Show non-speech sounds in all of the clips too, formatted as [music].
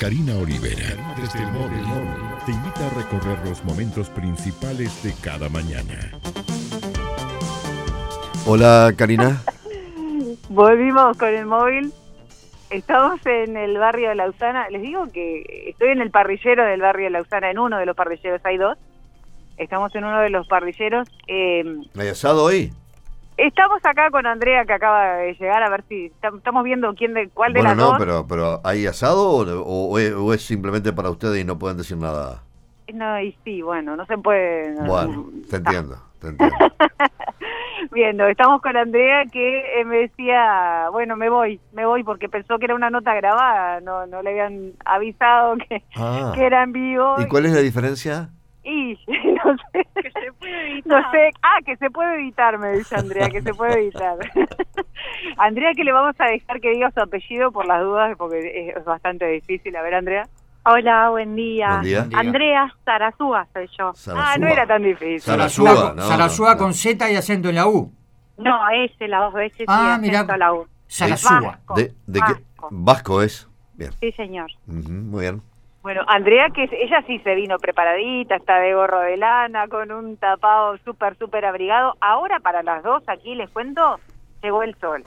Karina Olivera, desde el móvil, te invita a recorrer los momentos principales de cada mañana. Hola, Karina. [laughs] Volvimos con el móvil. Estamos en el barrio de Lausana. Les digo que estoy en el parrillero del barrio de Lausana, en uno de los parrilleros, hay dos. Estamos en uno de los parrilleros. Eh, ¿Hay asado hoy? Estamos acá con Andrea que acaba de llegar a ver si tam- estamos viendo quién de cuál de Bueno, las no, dos. pero, pero ¿hay asado o, o es, o es simplemente para ustedes y no pueden decir nada? No, y sí, bueno, no se puede. no- Bueno, te entiendo, te entiendo. [laughs] Viendo, estamos con Andrea que eh, me decía, bueno, me voy, me voy porque pensó que era una nota grabada, no no le habían avisado que, Ah. que era en vivo. ¿Y cuál es la diferencia? Y [laughs] no sé. No sé. Ah, que se puede editar, me dice Andrea, que se puede editar. [laughs] Andrea, que le vamos a dejar que diga su apellido por las dudas, porque es bastante difícil. A ver, Andrea. Hola, buen día. Buen. Andrea Sarazúa soy yo. Sarasúa. Ah, no era tan difícil. Sarasúa, Sarasúa, no, Sarasúa no. con Z y acento en la U. No, ese, las dos veces Ah, y mirá. acento a la U. Sarasúa. Vasco. ¿De, de qué? Vasco. Es. Bien. Sí, señor. Muy bien. Bueno, Andrea, que ella sí se vino preparadita, está de gorro de lana, con un tapado súper, súper abrigado. Ahora para las dos, aquí les cuento, llegó el sol.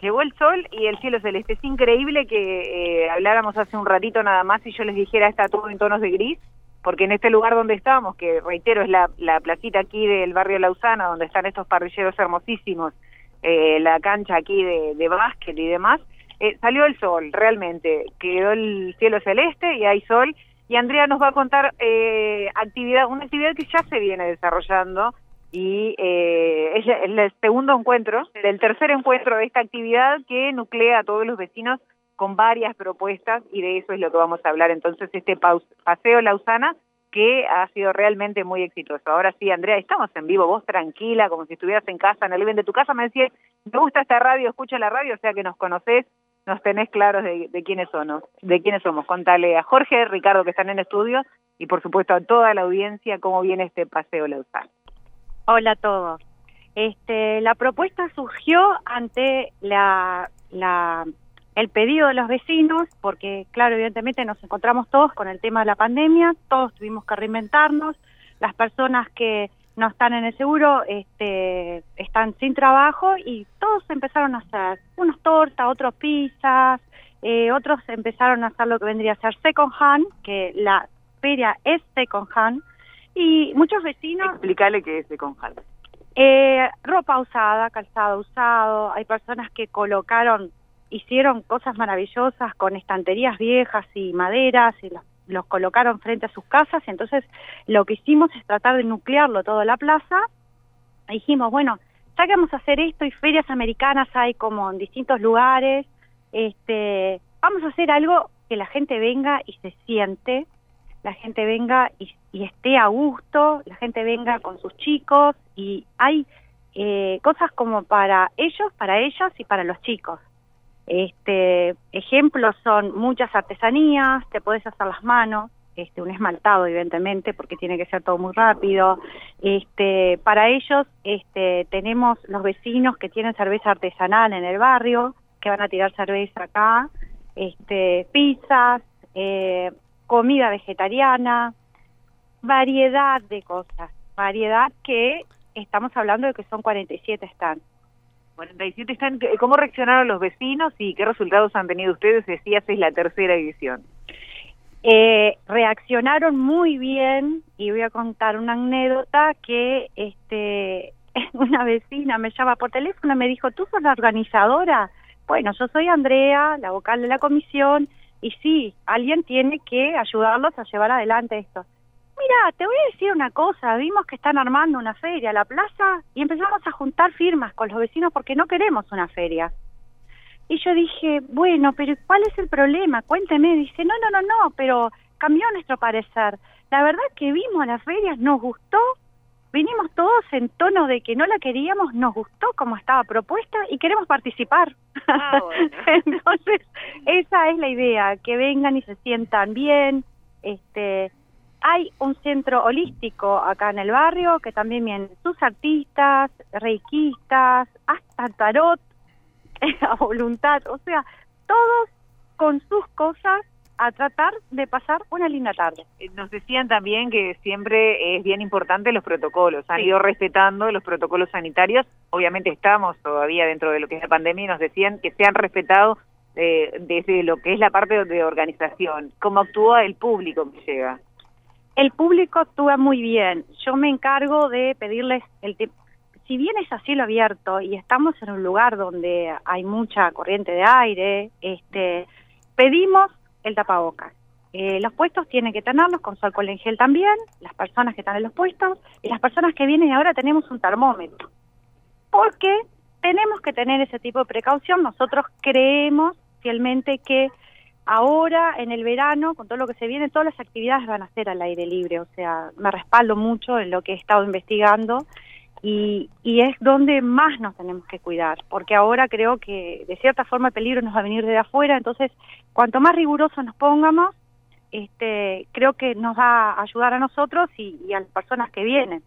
Llegó el sol y el cielo celeste. Es increíble que eh, habláramos hace un ratito nada más y yo les dijera está todo en tonos de gris, porque en este lugar donde estamos, que reitero es la, la placita aquí del barrio Lausana, donde están estos parrilleros hermosísimos, eh, la cancha aquí de, de básquet y demás, eh, salió el sol, realmente. Quedó el cielo celeste y hay sol. Y Andrea nos va a contar eh, actividad, una actividad que ya se viene desarrollando y eh, es el segundo encuentro, el tercer encuentro de esta actividad que nuclea a todos los vecinos con varias propuestas y de eso es lo que vamos a hablar entonces este paseo Lausana que ha sido realmente muy exitoso. Ahora sí, Andrea, estamos en vivo, vos tranquila, como si estuvieras en casa, en el living de tu casa, me decías, me gusta esta radio, escucha la radio, o sea que nos conocés, nos tenés claros de, de quiénes somos, de quiénes somos. Contale a Jorge, Ricardo que están en estudio y por supuesto a toda la audiencia cómo viene este paseo Lausana. Hola a todos. Este, la propuesta surgió ante la, el pedido de los vecinos, porque claro, evidentemente nos encontramos todos con el tema de la pandemia, todos tuvimos que reinventarnos, las personas que no están en el seguro este, están sin trabajo y todos empezaron a hacer unos tortas, otros pizzas, eh, otros empezaron a hacer lo que vendría a ser second hand, que la feria es second hand, y muchos vecinos Explícale qué es de Conjal. eh, ropa usada, calzado usado, hay personas que colocaron, hicieron cosas maravillosas con estanterías viejas y maderas y los, los colocaron frente a sus casas, entonces lo que hicimos es tratar de nuclearlo todo la plaza, y dijimos, bueno, ya que vamos a hacer esto y ferias americanas hay como en distintos lugares, este, vamos a hacer algo que la gente venga y se siente, la gente venga y, y esté a gusto, la gente venga con sus chicos y hay eh, cosas como para ellos, para ellas y para los chicos. Este, ejemplos son muchas artesanías, te puedes hacer las manos, este, un esmaltado evidentemente porque tiene que ser todo muy rápido. Este, para ellos este, tenemos los vecinos que tienen cerveza artesanal en el barrio, que van a tirar cerveza acá, este, pizzas, eh, comida vegetariana, variedad de cosas, variedad que estamos hablando de que son 47 stands. 47 están, ¿cómo reaccionaron los vecinos y qué resultados han tenido ustedes? Decías, es la tercera edición. Eh, reaccionaron muy bien y voy a contar una anécdota que este [laughs] una vecina me llama por teléfono y me dijo, ¿tú sos la organizadora? Bueno, yo soy Andrea, la vocal de la comisión, y sí, alguien tiene que ayudarlos a llevar adelante esto. Mira, te voy a decir una cosa, vimos que están armando una feria a la plaza y empezamos a juntar firmas con los vecinos porque no queremos una feria. Y yo dije, bueno, pero ¿cuál es el problema? Cuénteme. Dice, no, no, no, no, pero cambió nuestro parecer. La verdad que vimos las ferias, nos gustó, vinimos todos en tono de que no la queríamos, nos gustó como estaba propuesta y queremos participar. Ah, [laughs] bueno. Entonces, esa es la idea, que vengan y se sientan bien. Este, hay un centro holístico acá en el barrio que también vienen sus artistas, reikistas, hasta tarot [laughs] a voluntad, o sea, todos con sus cosas a tratar de pasar una linda tarde. Eh, Nos decían también que siempre es bien importante los protocolos, han Sí. ido respetando los protocolos sanitarios, obviamente estamos todavía dentro de lo que es la pandemia y nos decían que se han respetado eh, desde lo que es la parte de organización, cómo actúa el público que llega. El público actúa muy bien. Yo me encargo de pedirles el tiempo. Si bien es a cielo abierto y estamos en un lugar donde hay mucha corriente de aire, este, pedimos el tapabocas. Eh, los puestos tienen que tenerlos con su alcohol en gel también, las personas que están en los puestos y las personas que vienen ahora tenemos un termómetro. Porque tenemos que tener ese tipo de precaución. Nosotros creemos fielmente que ahora en el verano, con todo lo que se viene, todas las actividades van a ser al aire libre. O sea, me respaldo mucho en lo que he estado investigando y, y es donde más nos tenemos que cuidar, porque ahora creo que de cierta forma el peligro nos va a venir de afuera. Entonces, cuanto más rigurosos nos pongamos, este, creo que nos va a ayudar a nosotros y, y a las personas que vienen.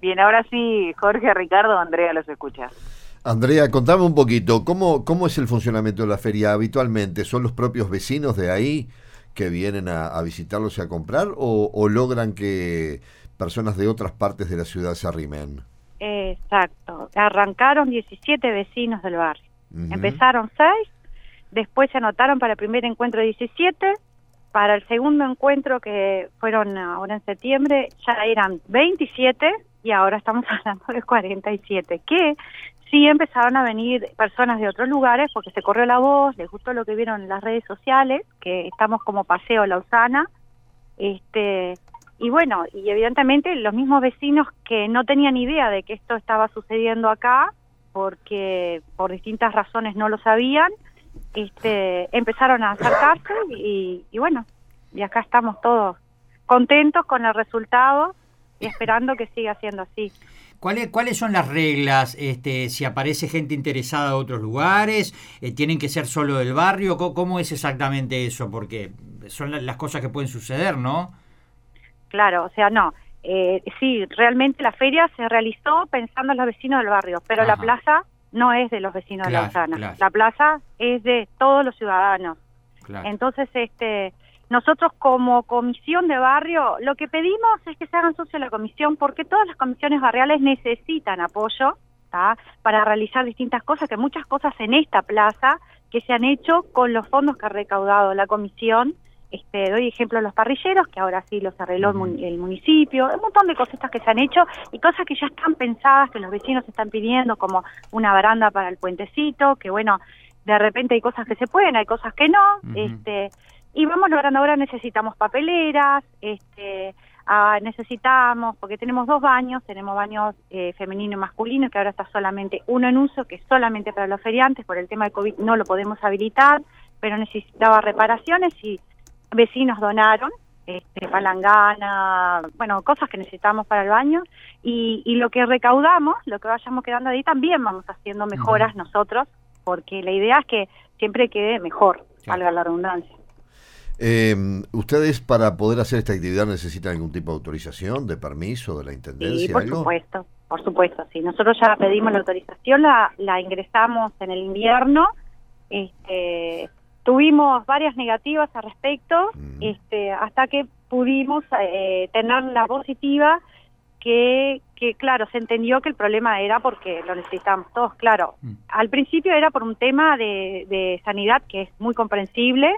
Bien, ahora sí, Jorge, Ricardo, Andrea los escucha. Andrea, contame un poquito, ¿cómo, ¿cómo es el funcionamiento de la feria habitualmente? ¿Son los propios vecinos de ahí que vienen a, a visitarlos y a comprar o, o logran que personas de otras partes de la ciudad se arrimen? Exacto. Arrancaron 17 vecinos del barrio. Empezaron 6, después se anotaron para el primer encuentro 17, para el segundo encuentro que fueron ahora en septiembre ya eran 27 y ahora estamos [laughs] hablando de 47, que sí empezaron a venir personas de otros lugares porque se corrió la voz, les gustó lo que vieron en las redes sociales, que estamos como Paseo Lausana, este y bueno, y evidentemente los mismos vecinos que no tenían idea de que esto estaba sucediendo acá, porque por distintas razones no lo sabían, este, empezaron a acercarse y, y bueno, y acá estamos todos contentos con el resultado y esperando que siga siendo así. ¿Cuáles, ¿Cuáles son las reglas? Este, si aparece gente interesada de otros lugares, eh, tienen que ser solo del barrio. ¿Cómo, cómo es exactamente eso? Porque son la- las cosas que pueden suceder, ¿no? Claro, o sea, no. Eh, sí, realmente la feria se realizó pensando en los vecinos del barrio, pero la plaza no es de los vecinos Claro, de Lausana. claro. La plaza es de todos los ciudadanos. Claro. Entonces, este, nosotros como comisión de barrio, lo que pedimos es que se hagan socios de la comisión, porque todas las comisiones barriales necesitan apoyo ¿tá? para realizar distintas cosas, que muchas cosas en esta plaza que se han hecho con los fondos que ha recaudado la comisión. Este, doy ejemplo de los parrilleros, que ahora sí los arregló el mun- el municipio, un montón de cositas que se han hecho y cosas que ya están pensadas, que los vecinos están pidiendo, como una baranda para el puentecito, que bueno, de repente hay cosas que se pueden, hay cosas que no, este, y vamos logrando ahora necesitamos papeleras, este, ah, necesitamos, porque tenemos dos baños, tenemos baños eh, femenino y masculino, que ahora está solamente uno en uso, que es solamente para los feriantes, por el tema de COVID no lo podemos habilitar, pero necesitaba reparaciones y vecinos donaron, este, palangana, bueno, cosas que necesitamos para el baño, y, y lo que recaudamos, lo que vayamos quedando ahí, también vamos haciendo mejoras nosotros, porque la idea es que siempre quede mejor, Claro. valga la redundancia. Eh, ¿Ustedes para poder hacer esta actividad necesitan algún tipo de autorización, de permiso de la Intendencia? Sí, por algo? supuesto, por supuesto, sí. Nosotros ya pedimos la autorización, la, la ingresamos en el invierno, este, tuvimos varias negativas al respecto, Mm. este, hasta que pudimos eh, tener la positiva que, que, claro, se entendió que el problema era porque lo necesitábamos todos, claro. Mm. Al principio era por un tema de, de sanidad que es muy comprensible,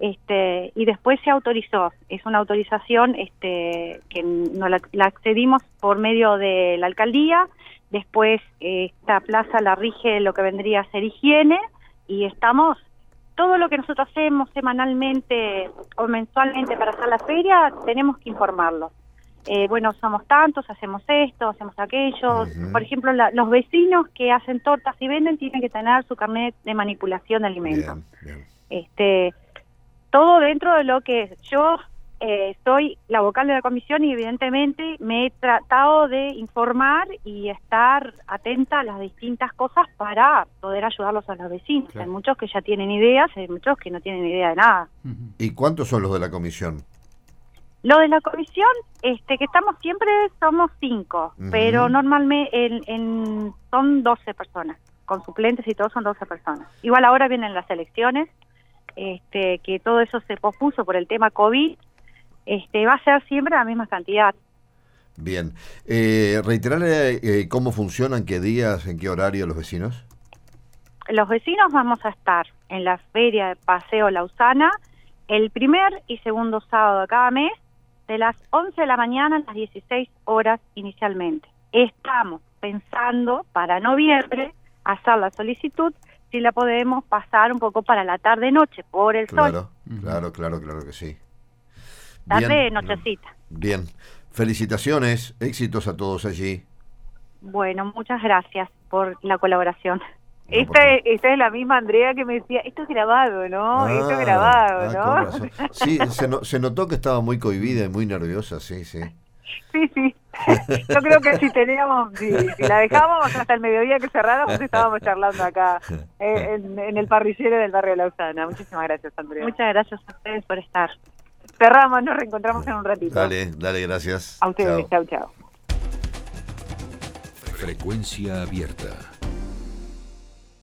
este, y después se autorizó. Es una autorización este, que no la, la accedimos por medio de la alcaldía. Después eh, esta plaza la rige lo que vendría a ser higiene y estamos todo lo que nosotros hacemos semanalmente o mensualmente para hacer la feria tenemos que informarlo. Eh, bueno, somos tantos, hacemos esto, hacemos aquello. Por ejemplo, la- los vecinos que hacen tortas y venden tienen que tener su carnet de manipulación de alimentos Bien, bien. este todo dentro de lo que yo eh, soy la vocal de la comisión y evidentemente me he tratado de informar y estar atenta a las distintas cosas para poder ayudarlos a los vecinos. Claro. Hay muchos que ya tienen ideas, hay muchos que no tienen idea de nada. ¿Y cuántos son los de la comisión? Lo de la comisión, este, que estamos siempre somos cinco, pero normalmente en, en- son 12 personas, con suplentes y todo son 12 personas. Igual ahora vienen las elecciones, este, que todo eso se pospuso por el tema COVID, este, va a ser siempre la misma cantidad. Bien. Eh, reiterarle eh, cómo funcionan, qué días, en qué horario los vecinos. Los vecinos vamos a estar en la feria de Paseo Lausana el primer y segundo sábado de cada mes de las 11 de la mañana a las 16 horas inicialmente. Estamos pensando para noviembre hacer la solicitud si la podemos pasar un poco para la tarde-noche por el Claro, sol. claro, claro, claro que sí. Tarde, nochecita. Bien. Felicitaciones, éxitos a todos allí. Bueno, muchas gracias por la colaboración. No, Esta, esta es la misma Andrea que me decía, esto es grabado, ¿no? esto es Ah, grabado, ah, ¿no? Sí, se, no- se notó que estaba muy cohibida y muy nerviosa, sí, sí. [laughs] Sí, sí. Yo creo que si teníamos, si, si la dejábamos hasta el mediodía que cerrara, pues estábamos charlando acá eh, en, en el parrillero del barrio de Lausana. Muchísimas gracias, Andrea. Muchas gracias a ustedes por estar. Cerramos, nos reencontramos en un ratito. Dale, dale, gracias. A ustedes, Chao. chau, chau. Frecuencia abierta.